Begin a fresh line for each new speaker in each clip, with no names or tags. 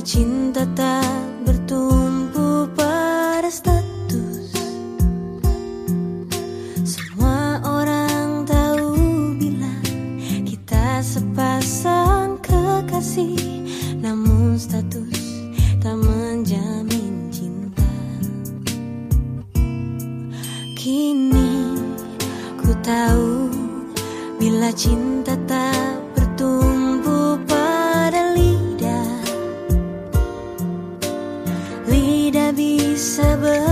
cinta tak bertumpu pada status. Semua orang tahu bila kita sepasang kekasih Namun status tak menjamin cinta. Kini ku tahu bila cinta tak Nabi Sabah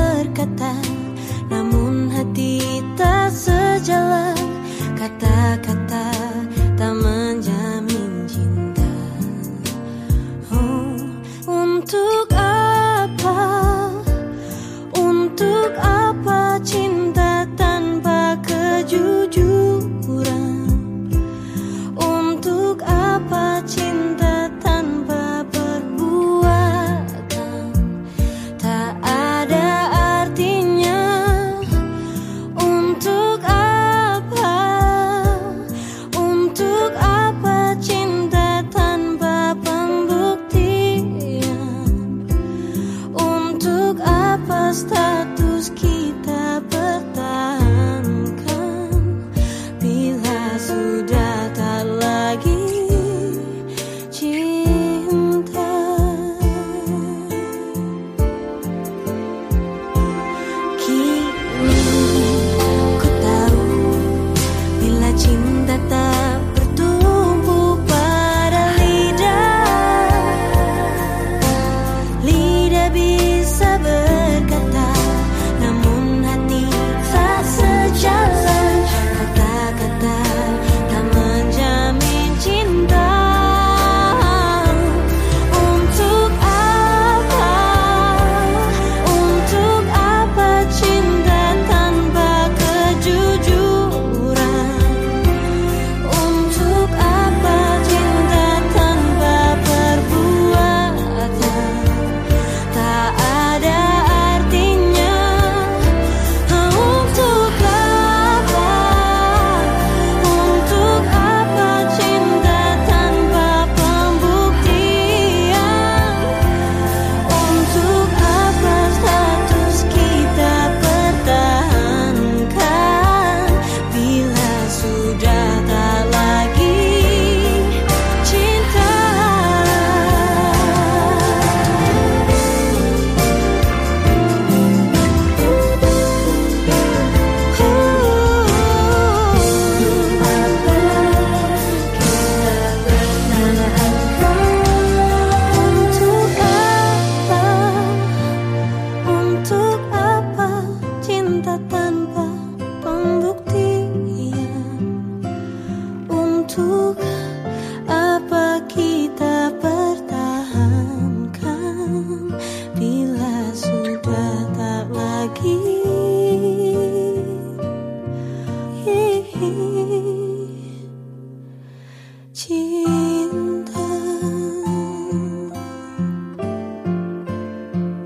心疼，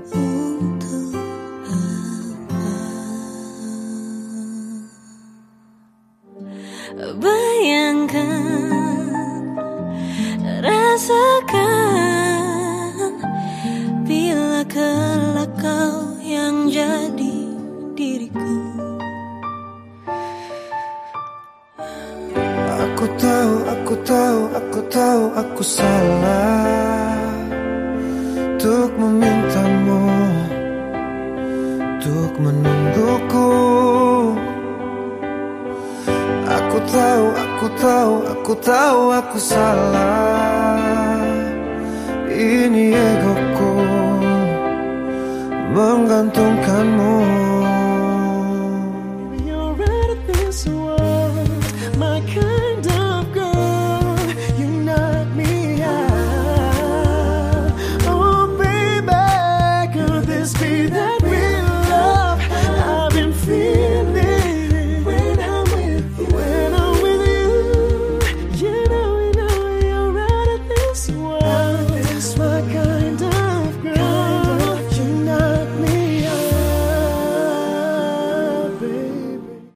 孤独，不愿看。
Aku tahu, aku tahu, aku tahu aku salah Untuk memintamu Untuk menungguku. Aku tahu, aku tahu, aku tahu aku salah. Ini egoku Menggantungkanmu